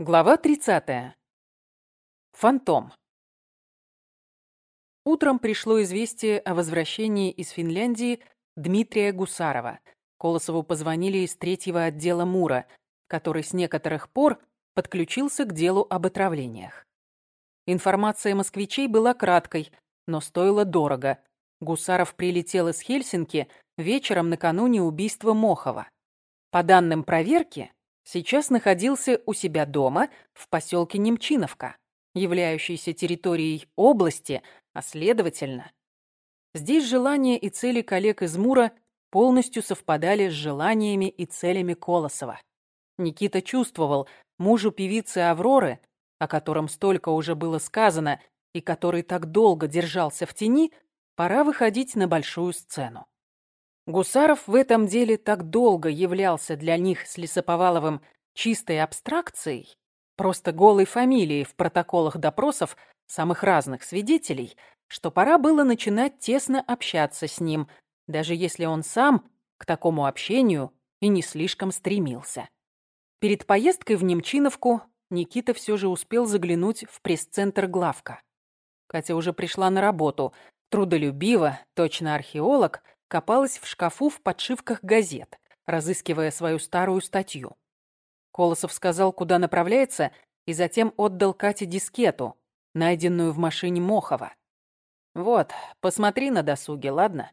Глава 30. Фантом. Утром пришло известие о возвращении из Финляндии Дмитрия Гусарова. Колосову позвонили из третьего отдела МУРа, который с некоторых пор подключился к делу об отравлениях. Информация москвичей была краткой, но стоила дорого. Гусаров прилетел из Хельсинки вечером накануне убийства Мохова. По данным проверки, сейчас находился у себя дома в поселке Немчиновка, являющейся территорией области, а следовательно, здесь желания и цели коллег из Мура полностью совпадали с желаниями и целями Колосова. Никита чувствовал, мужу певицы Авроры, о котором столько уже было сказано и который так долго держался в тени, пора выходить на большую сцену. Гусаров в этом деле так долго являлся для них с Лесоповаловым чистой абстракцией, просто голой фамилией в протоколах допросов самых разных свидетелей, что пора было начинать тесно общаться с ним, даже если он сам к такому общению и не слишком стремился. Перед поездкой в Немчиновку Никита все же успел заглянуть в пресс-центр главка. Катя уже пришла на работу, трудолюбиво, точно археолог – копалась в шкафу в подшивках газет, разыскивая свою старую статью. Колосов сказал, куда направляется, и затем отдал Кате дискету, найденную в машине Мохова. «Вот, посмотри на досуге, ладно?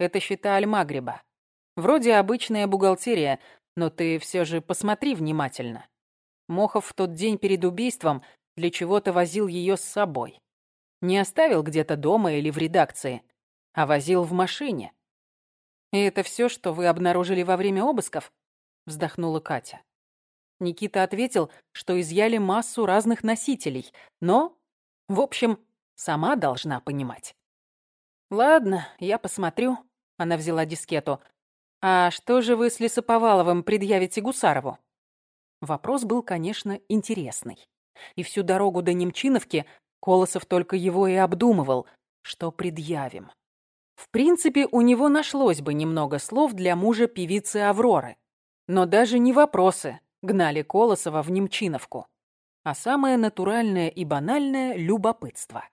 Это счета Альмагриба. Вроде обычная бухгалтерия, но ты все же посмотри внимательно. Мохов в тот день перед убийством для чего-то возил ее с собой. Не оставил где-то дома или в редакции, а возил в машине. «И это все, что вы обнаружили во время обысков?» — вздохнула Катя. Никита ответил, что изъяли массу разных носителей, но, в общем, сама должна понимать. «Ладно, я посмотрю», — она взяла дискету. «А что же вы с Лесоповаловым предъявите Гусарову?» Вопрос был, конечно, интересный. И всю дорогу до Немчиновки Колосов только его и обдумывал, что предъявим. В принципе, у него нашлось бы немного слов для мужа певицы Авроры. Но даже не вопросы гнали Колосова в Немчиновку, а самое натуральное и банальное – любопытство.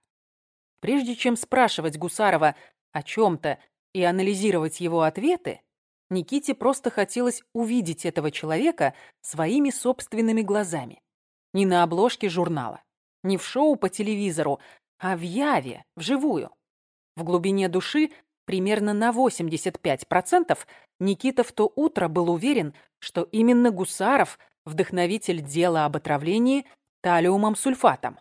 Прежде чем спрашивать Гусарова о чем-то и анализировать его ответы, Никите просто хотелось увидеть этого человека своими собственными глазами. Не на обложке журнала, не в шоу по телевизору, а в яве, вживую. В глубине души, примерно на 85%, Никита в то утро был уверен, что именно Гусаров – вдохновитель дела об отравлении талиумом сульфатом.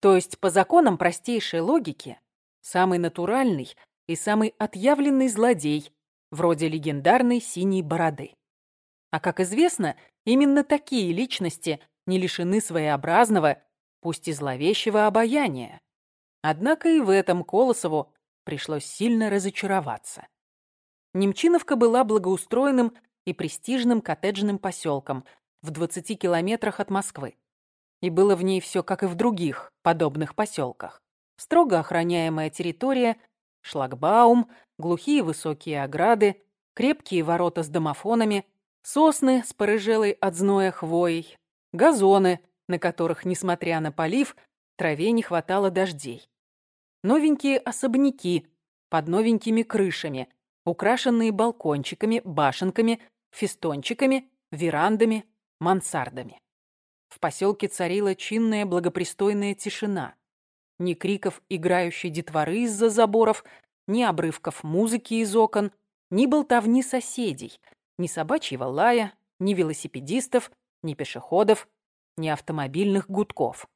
То есть, по законам простейшей логики, самый натуральный и самый отъявленный злодей, вроде легендарной синей бороды. А как известно, именно такие личности не лишены своеобразного, пусть и зловещего обаяния. Однако и в этом Колосову пришлось сильно разочароваться. Немчиновка была благоустроенным и престижным коттеджным поселком в 20 километрах от Москвы. И было в ней все, как и в других подобных поселках. Строго охраняемая территория, шлагбаум, глухие высокие ограды, крепкие ворота с домофонами, сосны с порыжелой от зноя хвоей, газоны, на которых, несмотря на полив, траве не хватало дождей новенькие особняки под новенькими крышами, украшенные балкончиками, башенками, фестончиками, верандами, мансардами. В поселке царила чинная благопристойная тишина. Ни криков играющей детворы из-за заборов, ни обрывков музыки из окон, ни болтовни соседей, ни собачьего лая, ни велосипедистов, ни пешеходов, ни автомобильных гудков.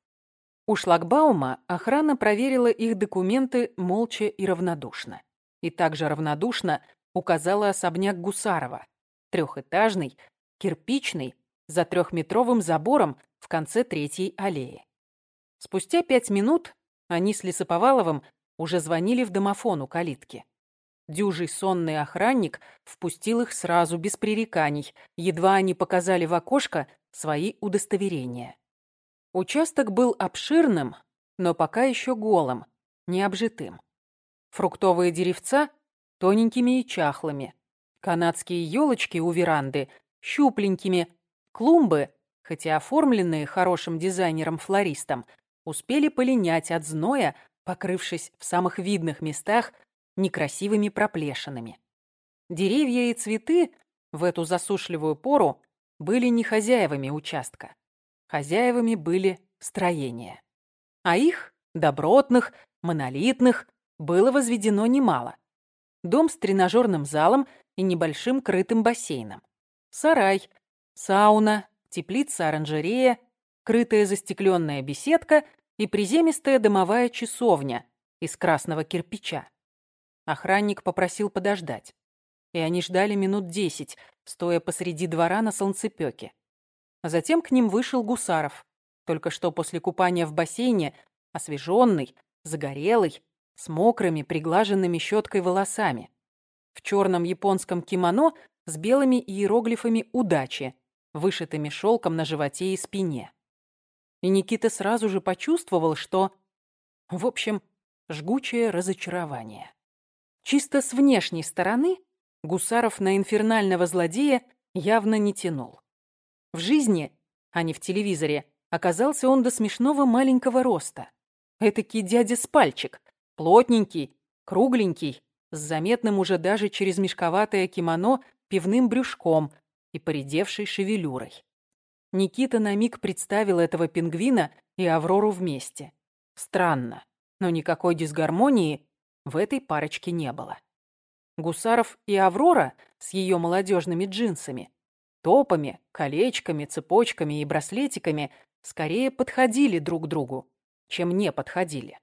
У шлагбаума охрана проверила их документы молча и равнодушно. И также равнодушно указала особняк Гусарова. Трехэтажный, кирпичный, за трехметровым забором в конце третьей аллеи. Спустя пять минут они с Лесоповаловым уже звонили в домофон у калитки. Дюжий сонный охранник впустил их сразу, без пререканий, едва они показали в окошко свои удостоверения. Участок был обширным, но пока еще голым, необжитым. Фруктовые деревца тоненькими и чахлыми, канадские елочки у веранды щупленькими, клумбы хотя оформленные хорошим дизайнером-флористом, успели полинять от зноя, покрывшись в самых видных местах некрасивыми проплешинами. Деревья и цветы в эту засушливую пору были не хозяевами участка. Хозяевами были строения. А их, добротных, монолитных, было возведено немало. Дом с тренажерным залом и небольшим крытым бассейном. Сарай, сауна, теплица-оранжерея, крытая застекленная беседка и приземистая дымовая часовня из красного кирпича. Охранник попросил подождать. И они ждали минут десять, стоя посреди двора на солнцепёке. Затем к ним вышел Гусаров, только что после купания в бассейне, освеженный, загорелый, с мокрыми, приглаженными щеткой волосами. В черном японском кимоно с белыми иероглифами «удачи», вышитыми шелком на животе и спине. И Никита сразу же почувствовал, что... В общем, жгучее разочарование. Чисто с внешней стороны Гусаров на инфернального злодея явно не тянул. В жизни, а не в телевизоре, оказался он до смешного маленького роста. Этакий дядя с пальчик, плотненький, кругленький, с заметным уже даже через мешковатое кимоно пивным брюшком и поредевшей шевелюрой. Никита на миг представил этого пингвина и Аврору вместе. Странно, но никакой дисгармонии в этой парочке не было. Гусаров и Аврора с ее молодежными джинсами, топами, колечками, цепочками и браслетиками скорее подходили друг другу, чем не подходили.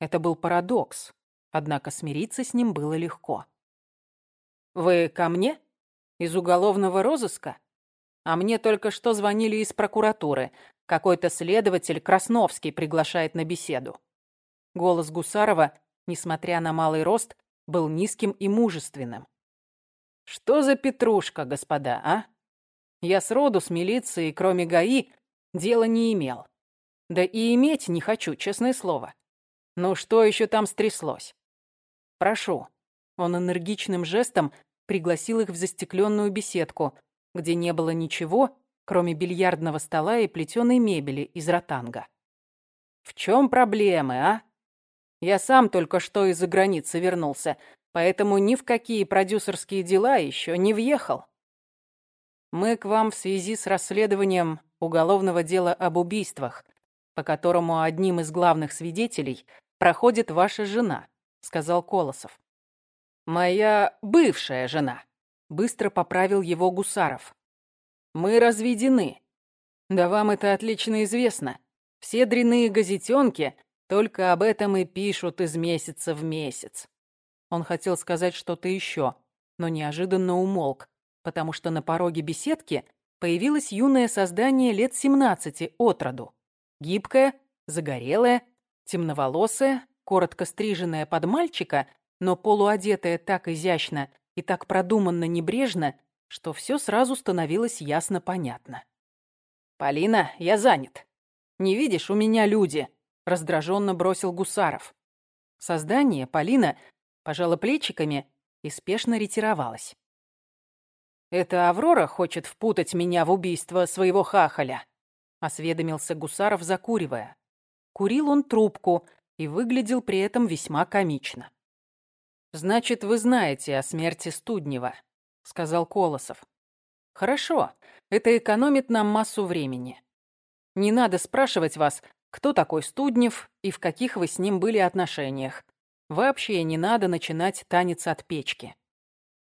Это был парадокс, однако смириться с ним было легко. «Вы ко мне? Из уголовного розыска? А мне только что звонили из прокуратуры. Какой-то следователь Красновский приглашает на беседу». Голос Гусарова, несмотря на малый рост, был низким и мужественным. «Что за петрушка, господа, а? Я сроду с милицией, кроме ГАИ, дела не имел. Да и иметь не хочу, честное слово. Ну что еще там стряслось? Прошу». Он энергичным жестом пригласил их в застекленную беседку, где не было ничего, кроме бильярдного стола и плетеной мебели из ротанга. «В чем проблемы, а? Я сам только что из-за границы вернулся, поэтому ни в какие продюсерские дела еще не въехал. Мы к вам в связи с расследованием уголовного дела об убийствах, по которому одним из главных свидетелей проходит ваша жена», — сказал Колосов. «Моя бывшая жена», — быстро поправил его Гусаров. «Мы разведены. Да вам это отлично известно. Все дряные газетенки только об этом и пишут из месяца в месяц». Он хотел сказать что-то еще, но неожиданно умолк, потому что на пороге беседки появилось юное создание лет 17 от роду. Гибкое, загорелое, темноволосое, коротко стриженное под мальчика, но полуодетое так изящно и так продуманно небрежно, что все сразу становилось ясно понятно. «Полина, я занят. Не видишь, у меня люди», — раздраженно бросил Гусаров. Создание, Полина, пожала плечиками и спешно ретировалась. «Это Аврора хочет впутать меня в убийство своего хахаля», — осведомился Гусаров, закуривая. Курил он трубку и выглядел при этом весьма комично. «Значит, вы знаете о смерти Студнева», — сказал Колосов. «Хорошо, это экономит нам массу времени. Не надо спрашивать вас, кто такой Студнев и в каких вы с ним были отношениях. Вообще не надо начинать танец от печки.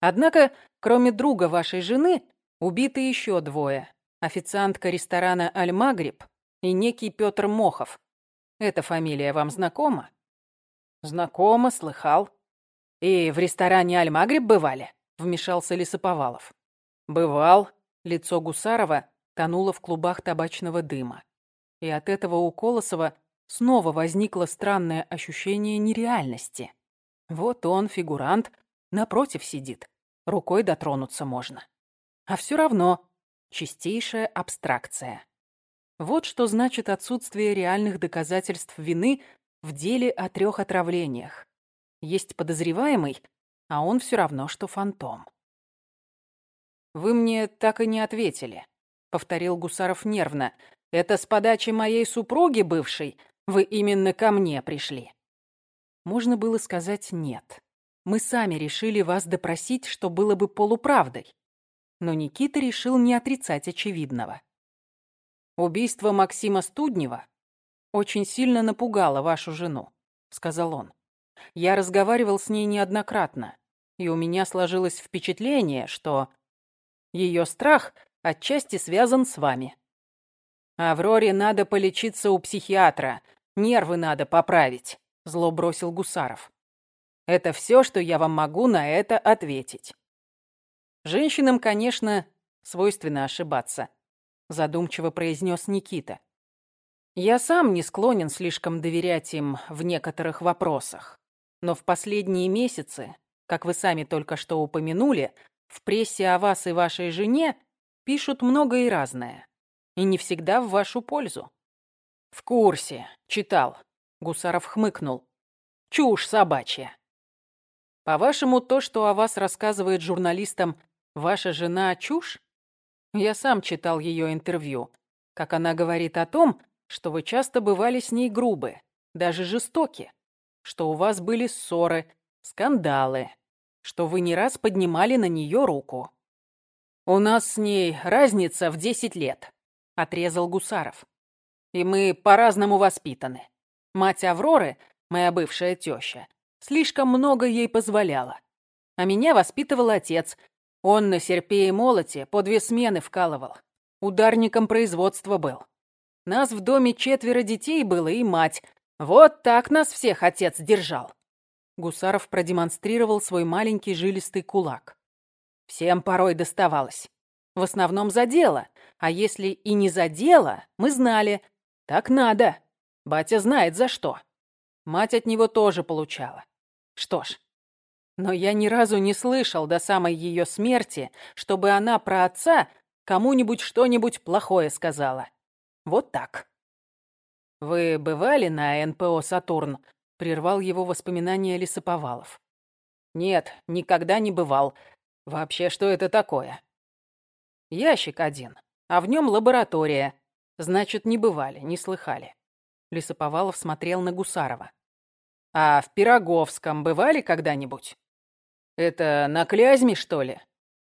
Однако, кроме друга вашей жены, убиты еще двое официантка ресторана «Аль-Магриб» и некий Петр Мохов. Эта фамилия вам знакома? Знакома, слыхал. И в ресторане «Аль-Магриб» бывали? Вмешался Лисоповалов. Бывал. Лицо Гусарова тонуло в клубах табачного дыма. И от этого у Колосова снова возникло странное ощущение нереальности. Вот он, фигурант, напротив сидит. Рукой дотронуться можно. А все равно Чистейшая абстракция. Вот что значит отсутствие реальных доказательств вины в деле о трех отравлениях. Есть подозреваемый, а он все равно, что фантом. Вы мне так и не ответили. повторил Гусаров нервно. «Это с подачи моей супруги бывшей вы именно ко мне пришли». Можно было сказать «нет». Мы сами решили вас допросить, что было бы полуправдой. Но Никита решил не отрицать очевидного. Убийство Максима Студнева очень сильно напугало вашу жену, сказал он. Я разговаривал с ней неоднократно, и у меня сложилось впечатление, что ее страх отчасти связан с вами. Авроре надо полечиться у психиатра, нервы надо поправить, зло бросил Гусаров. Это все, что я вам могу на это ответить. Женщинам, конечно, свойственно ошибаться, задумчиво произнес Никита. Я сам не склонен слишком доверять им в некоторых вопросах. Но в последние месяцы, как вы сами только что упомянули, в прессе о вас и вашей жене пишут многое и разное. И не всегда в вашу пользу. В курсе, читал. Гусаров хмыкнул. Чушь собачья. По-вашему, то, что о вас рассказывает журналистам ваша жена, чушь? Я сам читал ее интервью, как она говорит о том, что вы часто бывали с ней грубы, даже жестоки, что у вас были ссоры, скандалы, что вы не раз поднимали на нее руку. «У нас с ней разница в десять лет», — отрезал Гусаров. «И мы по-разному воспитаны. Мать Авроры, моя бывшая теща, Слишком много ей позволяла. А меня воспитывал отец. Он на серпе и молоте по две смены вкалывал. Ударником производства был. Нас в доме четверо детей было и мать. Вот так нас всех отец держал. Гусаров продемонстрировал свой маленький жилистый кулак. Всем порой доставалось. В основном за дело. А если и не за дело, мы знали. Так надо. Батя знает за что. Мать от него тоже получала. Что ж, но я ни разу не слышал до самой ее смерти, чтобы она про отца кому-нибудь что-нибудь плохое сказала. Вот так. «Вы бывали на НПО «Сатурн»?» — прервал его воспоминания Лесоповалов. «Нет, никогда не бывал. Вообще, что это такое?» «Ящик один, а в нем лаборатория. Значит, не бывали, не слыхали». Лесоповалов смотрел на Гусарова. А в Пироговском бывали когда-нибудь? Это на Клязьме, что ли?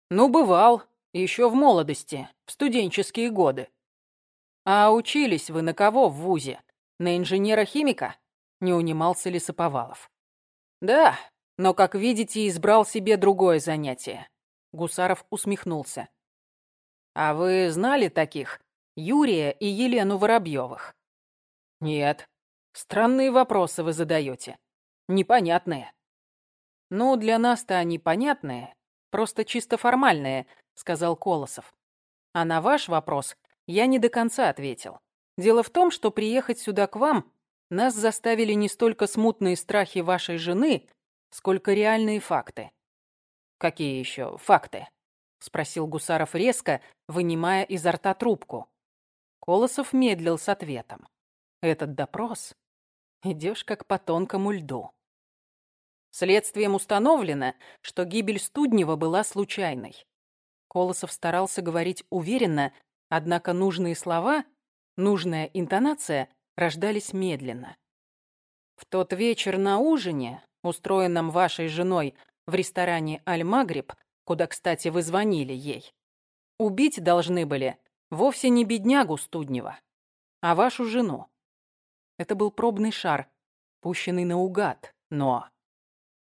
Ну, бывал. Еще в молодости, в студенческие годы. А учились вы на кого в ВУЗе? На инженера-химика? Не унимался Лисоповалов. Да, но, как видите, избрал себе другое занятие. Гусаров усмехнулся. А вы знали таких? Юрия и Елену Воробьевых? Нет, Странные вопросы вы задаете. Непонятные. Ну, для нас-то они понятные, просто чисто формальные, сказал Колосов. А на ваш вопрос я не до конца ответил. Дело в том, что приехать сюда к вам нас заставили не столько смутные страхи вашей жены, сколько реальные факты. Какие еще факты? спросил Гусаров резко, вынимая изо рта трубку. Колосов медлил с ответом. Этот допрос Идешь как по тонкому льду. Следствием установлено, что гибель Студнева была случайной. Колосов старался говорить уверенно, однако нужные слова, нужная интонация рождались медленно. В тот вечер на ужине, устроенном вашей женой в ресторане «Аль-Магриб», куда, кстати, вы звонили ей, убить должны были вовсе не беднягу Студнева, а вашу жену. Это был пробный шар, пущенный наугад, но...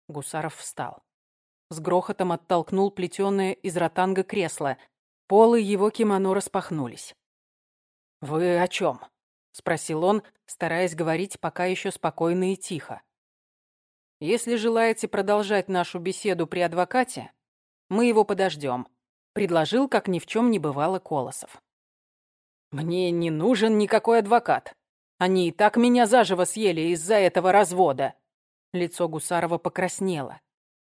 Гусаров встал. С грохотом оттолкнул плетёное из ротанга кресло. Полы его кимоно распахнулись. «Вы о чем? спросил он, стараясь говорить пока еще спокойно и тихо. «Если желаете продолжать нашу беседу при адвокате, мы его подождем», — предложил, как ни в чем не бывало Колосов. «Мне не нужен никакой адвокат», они и так меня заживо съели из-за этого развода». Лицо Гусарова покраснело.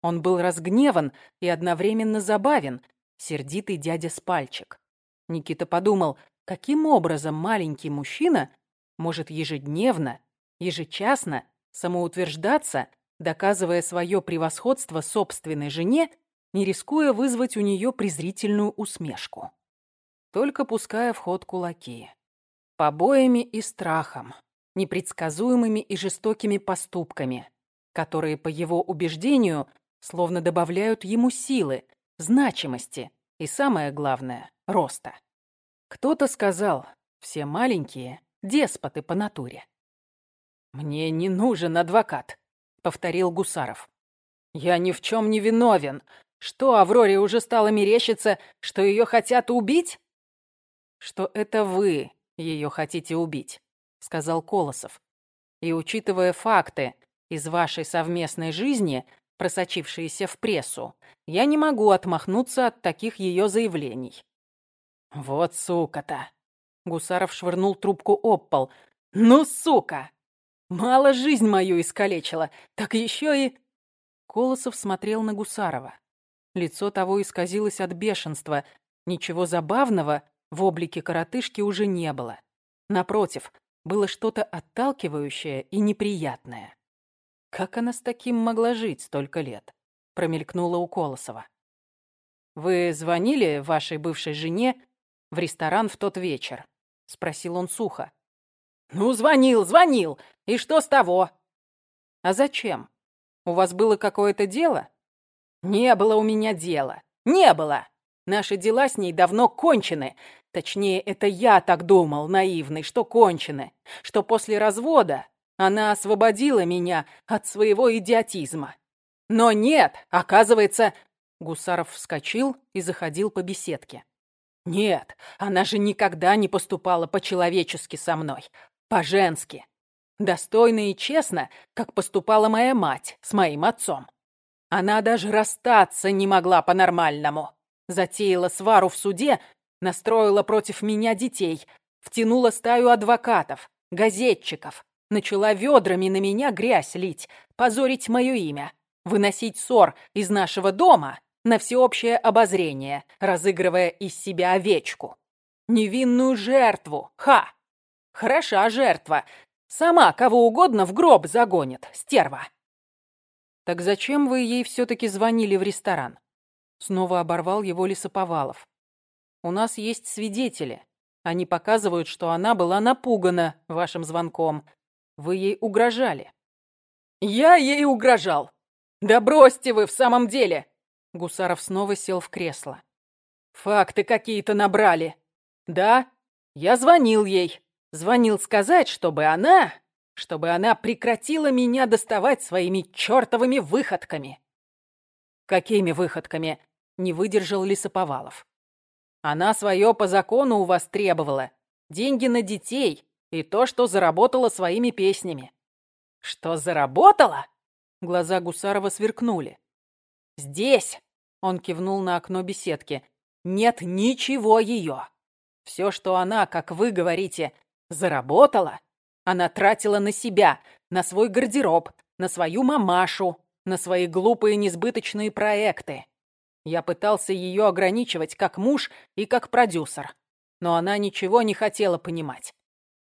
Он был разгневан и одновременно забавен, сердитый дядя Спальчик. Никита подумал, каким образом маленький мужчина может ежедневно, ежечасно самоутверждаться, доказывая свое превосходство собственной жене, не рискуя вызвать у нее презрительную усмешку. только пуская в ход кулаки. Побоями и страхом, непредсказуемыми и жестокими поступками, которые, по его убеждению, словно добавляют ему силы, значимости и, самое главное, роста. Кто-то сказал, все маленькие – деспоты по натуре. «Мне не нужен адвокат», — повторил Гусаров. «Я ни в чем не виновен. Что, Авроре уже стало мерещиться, что ее хотят убить?» «Что это вы ее хотите убить», — сказал Колосов. «И учитывая факты из вашей совместной жизни, просочившиеся в прессу, я не могу отмахнуться от таких ее заявлений». «Вот сука-то!» Гусаров швырнул трубку об пол. «Ну, сука! Мало жизнь мою искалечила, так еще и...» Колосов смотрел на Гусарова. Лицо того исказилось от бешенства. Ничего забавного в облике коротышки уже не было. Напротив, было что-то отталкивающее и неприятное. Как она с таким могла жить столько лет? Промелькнула у Колосова. «Вы звонили вашей бывшей жене в ресторан в тот вечер?» — спросил он сухо. «Ну, звонил, звонил. И что с того?» «А зачем? У вас было какое-то дело?» «Не было у меня дела. Не было. Наши дела с ней давно кончены. Точнее, это я так думал, наивный, что кончены. Что после развода она освободила меня от своего идиотизма. Но нет, оказывается...» Гусаров вскочил и заходил по беседке. «Нет, она же никогда не поступала по-человечески со мной. По-женски. Достойно и честно, как поступала моя мать с моим отцом. Она даже расстаться не могла по-нормальному. Затеяла свару в суде, настроила против меня детей, втянула стаю адвокатов, газетчиков, начала ведрами на меня грязь лить, позорить мое имя, выносить ссор из нашего дома на всеобщее обозрение, разыгрывая из себя овечку. Невинную жертву, ха! Хороша жертва. Сама кого угодно в гроб загонит, стерва. Так зачем вы ей все-таки звонили в ресторан? Снова оборвал его Лисоповалов. У нас есть свидетели. Они показывают, что она была напугана вашим звонком. Вы ей угрожали. Я ей угрожал. Да бросьте вы в самом деле. Гусаров снова сел в кресло. Факты какие-то набрали. Да, я звонил ей. Звонил сказать, чтобы она... Чтобы она прекратила меня доставать своими чертовыми выходками. Какими выходками? Не выдержал Лисоповалов. Она свое по закону у вас требовала. Деньги на детей и то, что заработала своими песнями. Что заработала? Глаза Гусарова сверкнули. Здесь, он кивнул на окно беседки, нет ничего ее. Все, что она, как вы говорите, Заработала? Она тратила на себя, на свой гардероб, на свою мамашу, на свои глупые несбыточные проекты. Я пытался ее ограничивать как муж и как продюсер. Но она ничего не хотела понимать.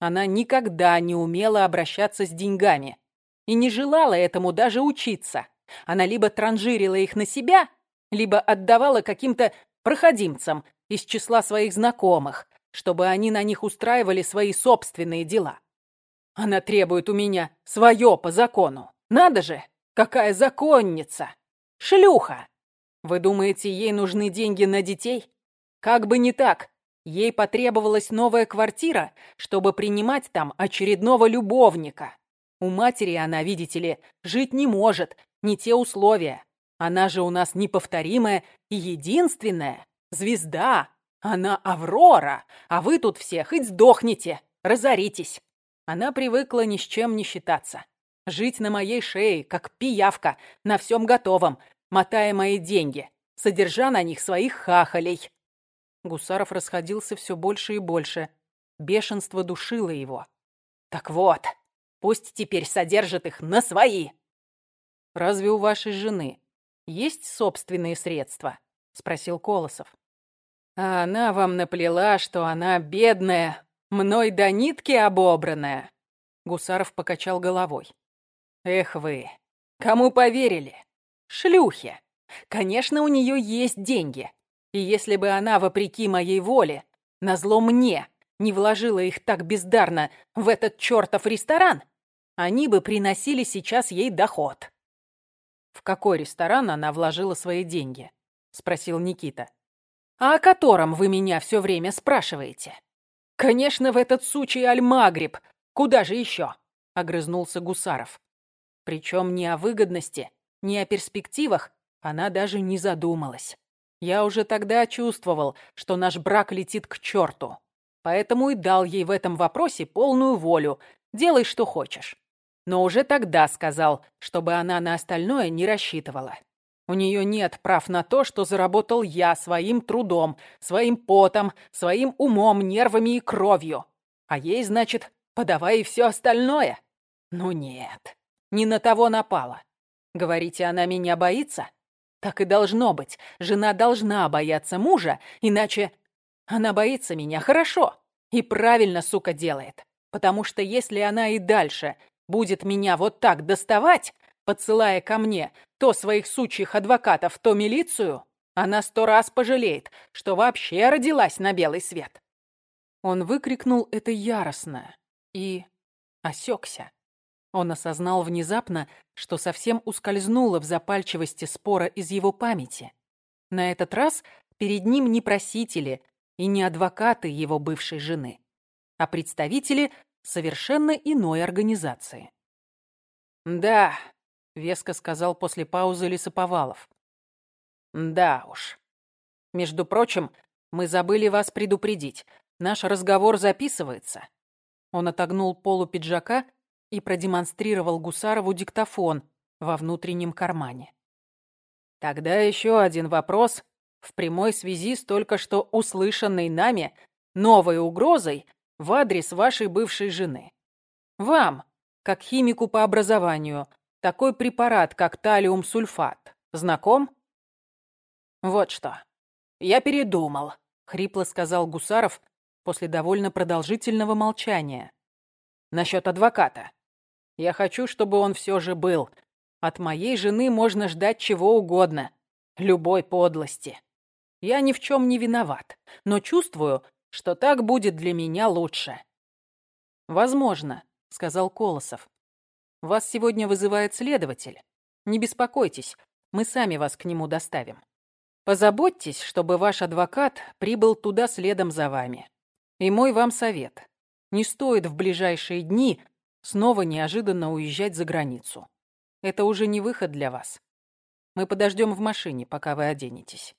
Она никогда не умела обращаться с деньгами. И не желала этому даже учиться. Она либо транжирила их на себя, либо отдавала каким-то проходимцам из числа своих знакомых, чтобы они на них устраивали свои собственные дела. Она требует у меня свое по закону. Надо же, какая законница! Шлюха! Вы думаете, ей нужны деньги на детей? Как бы не так. Ей потребовалась новая квартира, чтобы принимать там очередного любовника. У матери она, видите ли, жить не может, не те условия. Она же у нас неповторимая и единственная. Звезда, она Аврора, а вы тут все хоть сдохните, разоритесь. Она привыкла ни с чем не считаться. Жить на моей шее, как пиявка, на всем готовом, мотая мои деньги, содержа на них своих хахалей. Гусаров расходился все больше и больше. Бешенство душило его. Так вот, пусть теперь содержат их на свои. «Разве у вашей жены есть собственные средства?» — спросил Колосов. А она вам наплела, что она бедная, мной до нитки обобранная. Гусаров покачал головой. Эх вы, кому поверили? Шлюхи. Конечно, у нее есть деньги. И если бы она, вопреки моей воле, назло мне, не вложила их так бездарно в этот чертов ресторан, они бы приносили сейчас ей доход. «В какой ресторан она вложила свои деньги?» — спросил Никита. «А о котором вы меня все время спрашиваете?» «Конечно, в этот сучий Альмагриб. Куда же еще?» — огрызнулся Гусаров. Причем ни о выгодности, ни о перспективах она даже не задумалась. Я уже тогда чувствовал, что наш брак летит к черту. Поэтому и дал ей в этом вопросе полную волю. Делай, что хочешь. Но уже тогда сказал, чтобы она на остальное не рассчитывала. У нее нет прав на то, что заработал я своим трудом, своим потом, своим умом, нервами и кровью. А ей, значит, подавай и все остальное. Ну нет, не на того напала. Говорите, она меня боится? Так и должно быть. Жена должна бояться мужа, иначе... Она боится меня, хорошо. И правильно, сука, делает. Потому что если она и дальше будет меня вот так доставать, подсылая ко мне то своих сучьих адвокатов, то милицию, она сто раз пожалеет, что вообще родилась на белый свет. Он выкрикнул это яростно и осекся. Он осознал внезапно, что совсем ускользнуло в запальчивости спора из его памяти. На этот раз перед ним не просители и не адвокаты его бывшей жены, а представители совершенно иной организации. «Да», — веско сказал после паузы Лисоповалов. «Да уж. Между прочим, мы забыли вас предупредить. Наш разговор записывается». Он отогнул полу пиджака и продемонстрировал Гусарову диктофон во внутреннем кармане. Тогда еще один вопрос в прямой связи с только что услышанной нами новой угрозой в адрес вашей бывшей жены. Вам, как химику по образованию, такой препарат, как талиум-сульфат, знаком? Вот что. Я передумал, хрипло сказал Гусаров после довольно продолжительного молчания. Насчет адвоката. Я хочу, чтобы он все же был. От моей жены можно ждать чего угодно. Любой подлости. Я ни в чем не виноват, но чувствую, что так будет для меня лучше. Возможно, сказал Колосов. Вас сегодня вызывает следователь. Не беспокойтесь, мы сами вас к нему доставим. Позаботьтесь, чтобы ваш адвокат прибыл туда следом за вами. И мой вам совет. Не стоит в ближайшие дни снова неожиданно уезжать за границу. Это уже не выход для вас. Мы подождем в машине, пока вы оденетесь.